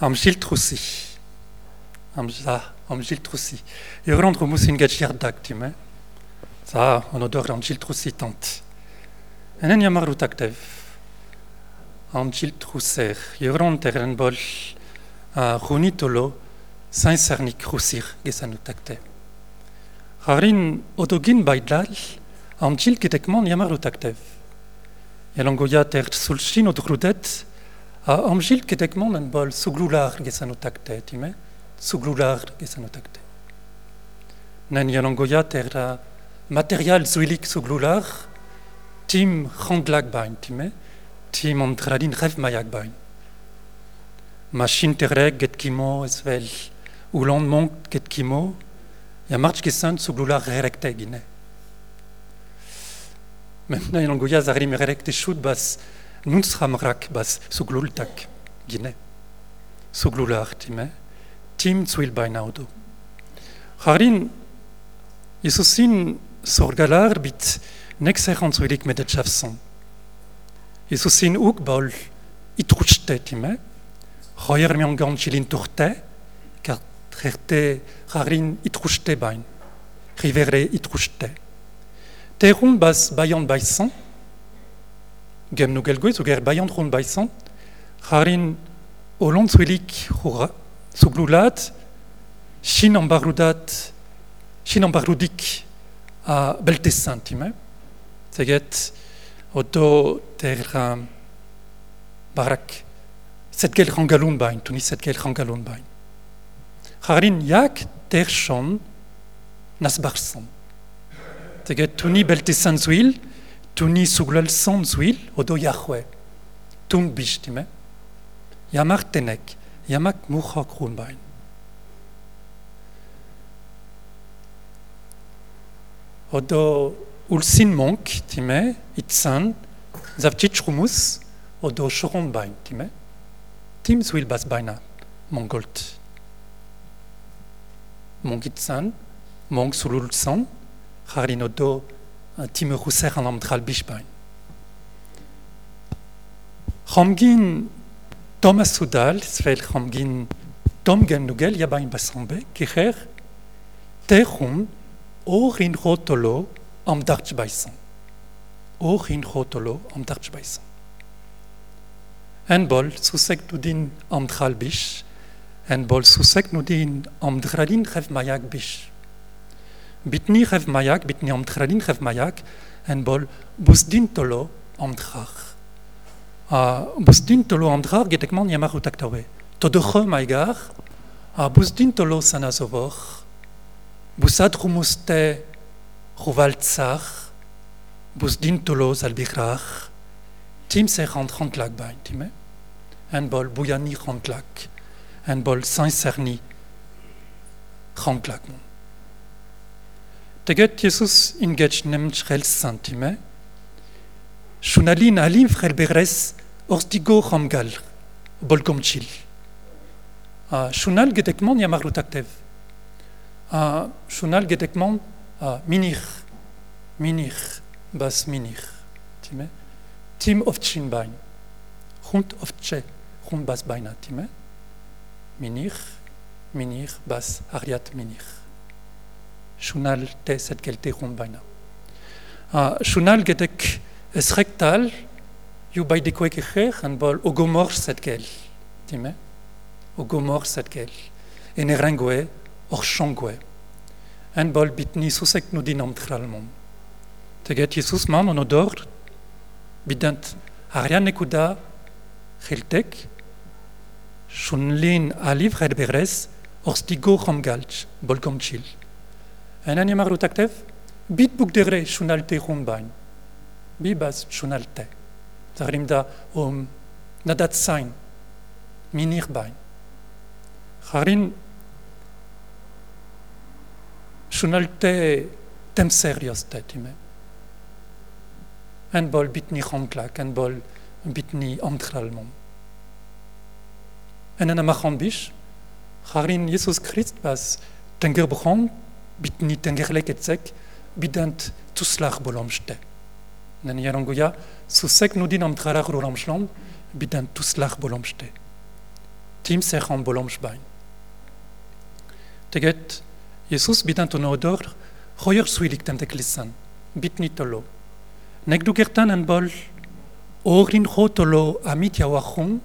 am Gilles Troussi. Am, ja, am Gilles Troussi. Je rendre mus in gachiardak, time. Sa, on odor am Gilles Troussi tant. Enen ja mar utaktev. Am Gilles Trousser. Je ronder en bol a runitolo saint-cernic roussir gesan utakte. Harin odogin baidlal am Gilles getekman ja mar utaktev. Jelangoia ter sulchin od rudet, a am Gilles getekman en bol suglular gesan utakte, time. Suglular gesan utakte. Nen jelangoia ter uh, material zuilik suglular, tim randlag bain, time. Tim om tradin rev mayak bain. Machine terreg get kimo esvel, ou landmonk get kimo, ja march gesan suglular rerekte gine. Maintenant, il y a zarim rerekte chut bas nuns ramrak bas suglultak gine. Suglular time, tim zuil bain auto. Harin, Jesusin sorgalar bit nek serant zuilik met et chafson. Jesusin uk bol itruchte time, royer mi angan chilin tourte, car trerte harin itruchte bain, rivere itruchte. Terun bas bayan baisan, gem no gelgoez, o ger bayan run baisan, harin olon zuilik suglulat, chin ambarudat, chin ambarudik a beltesan time, teget odo ter um, barak set gel rangalun bain, tuni set gel rangalun bain. Harin jak ter shon nas barsan. Teget tuni beltesan zuil, түүний сүглэл сонсвил одо яхвэ тун биш тийм ээ ямар тэнэг ямар мухаг хүн байна одо улсин монк тийм ээ итсан завчич хүмүүс одо шорон байна тийм ээ тийм зүйл бас байна монголд монгитсан монг сүлүүлсэн харин одо Tim Rousser an am Drall Bichbein. Chom gin Thomas Sudal, svel chom gin gen nugel ya bain basambe, kecher, techun or in rotolo am Darch Baisan. Or in rotolo am Darch Baisan. En bol susek du din am Drall Bich, en bol susek nu din am Dralin rev Mayak Bich. Bitni rev mayak, bitni am dralin rev mayak, en bol bus din tolo am drar. A bus din tolo am drar getekman yamar utaktawe. To de re maigar, a bus din tolo sanazovor, busad rumuste Ruvaltzar, bus din tolos albigrar, tim se rand rantlak bain, time? En bol bouyani rantlak, en bol saint-cerni rantlak mon. Teget Jesus in getch nem chrel santime, shunalin alim frel beres orstigo ramgal, bol komchil. A shunal getekman yamarutaktev. A shunal getekman Ah, minir, minir, bas minir, time? Tim of chinbain, rund of che, rund bas baina. Minir, minir, bas ariat minir. Shunal te set gelte rund baina. Shunal gedek you by de kwek echer, an bol ogomor set gel, time? Ogomor set gel. En erengoe, or changoe. en bol bitni susek nu din amtralmon. Teget Jesus man on odor, bidant arian ekuda cheltek, shunlin aliv red beres, orstigo ramgalch, bol komchil. En an yamar utaktev, bit buk dere shunalte rumbain. Bibas shunalte. Zarim da om nadat sain, minir bain. Harin Schunalte tem serios tetime. En bol bitni ranklak, en bol bitni amtralmon. En en amachan bish, charin Jesus Christ bas tenger bron, bitni tengerlek etzek, bidant tuslach bolomste. Nen yarangoya, susek nudin amtralar rolamshlam, bidant tuslach bolomste. tim sechan bolomsbain. Teget, Jesus bidan to odor, royer suilik tem te klisan, bit nitolo. Nek du gertan en bol, orin hotolo amit yawachum,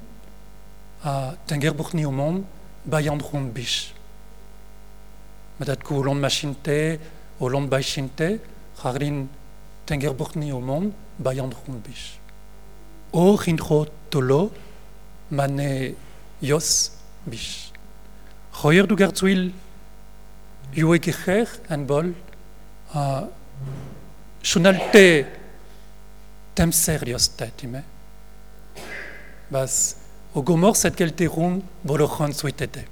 a tenger buchni omon, bayandrum bish. Medat ku olon machinte, olon baishinte, harin tenger buchni omon, bayandrum bish. Orin hotolo, mane yos bish. Royer du gertzuil, yue gecher en bol, a shunalte tem serios tetime. Bas, o gomor set kelte rum bolochon suitete.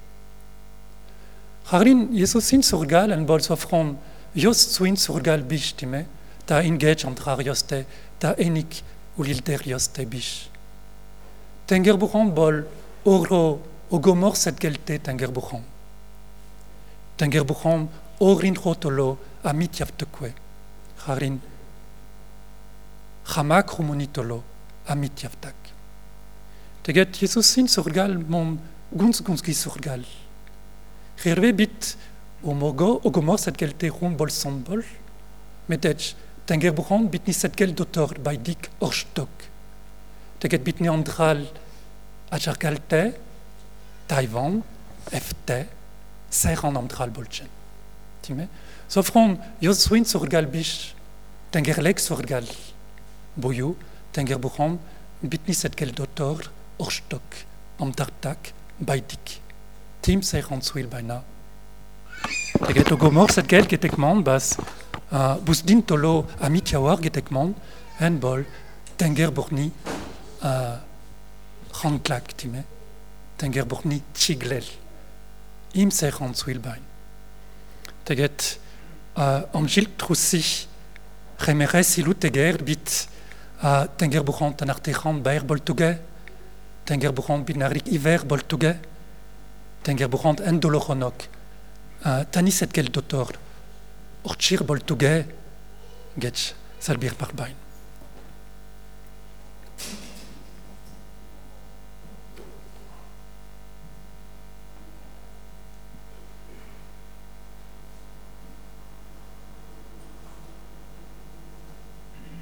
Harin Jesusin surgal en bol sofron yos suin surgal bish time, ta ingech antrarioste, ta enik ulilterioste bish. Tengerbuchon bol oro o gomor set kelte tengerbuchon. Tengerbuchon orin rotolo amit yavtekwe. Harin Hamak rumonitolo amit yavtak. Teget Jesusin surgal mon guns gunski surgal. Herve bit o mogo o gomor set kelte rum bol sombol. Medej tengerbuchon bit ni set kel dotor by dik orstok. Teget bit ni andral ajargalte, Taiwan, FT, ser an amdral bolchen. Time? Sofron, jos swin surgal bish, tengerlek surgal. Boyo, tengerbuchon, bitni set kel dotor, orstok, amtartak, baidik. Tim ser an swil baina. Teget o gomor set kel getekman, bas, uh, bus din tolo amit yawar getekman, en bol, tengerbuchni, uh, ranklak, time? Tengerbuchni txiglel. Im ser an swil bain. Teget, uh, Angil Troussi, remeres ilu teger bit uh, tengerbuchon tan artechan baer boltuge, tengerbuchon bit narik iver boltuge, tengerbuchon en dolochonok, uh, tanis et gel dotor, orchir boltuge, getch salbir par bain.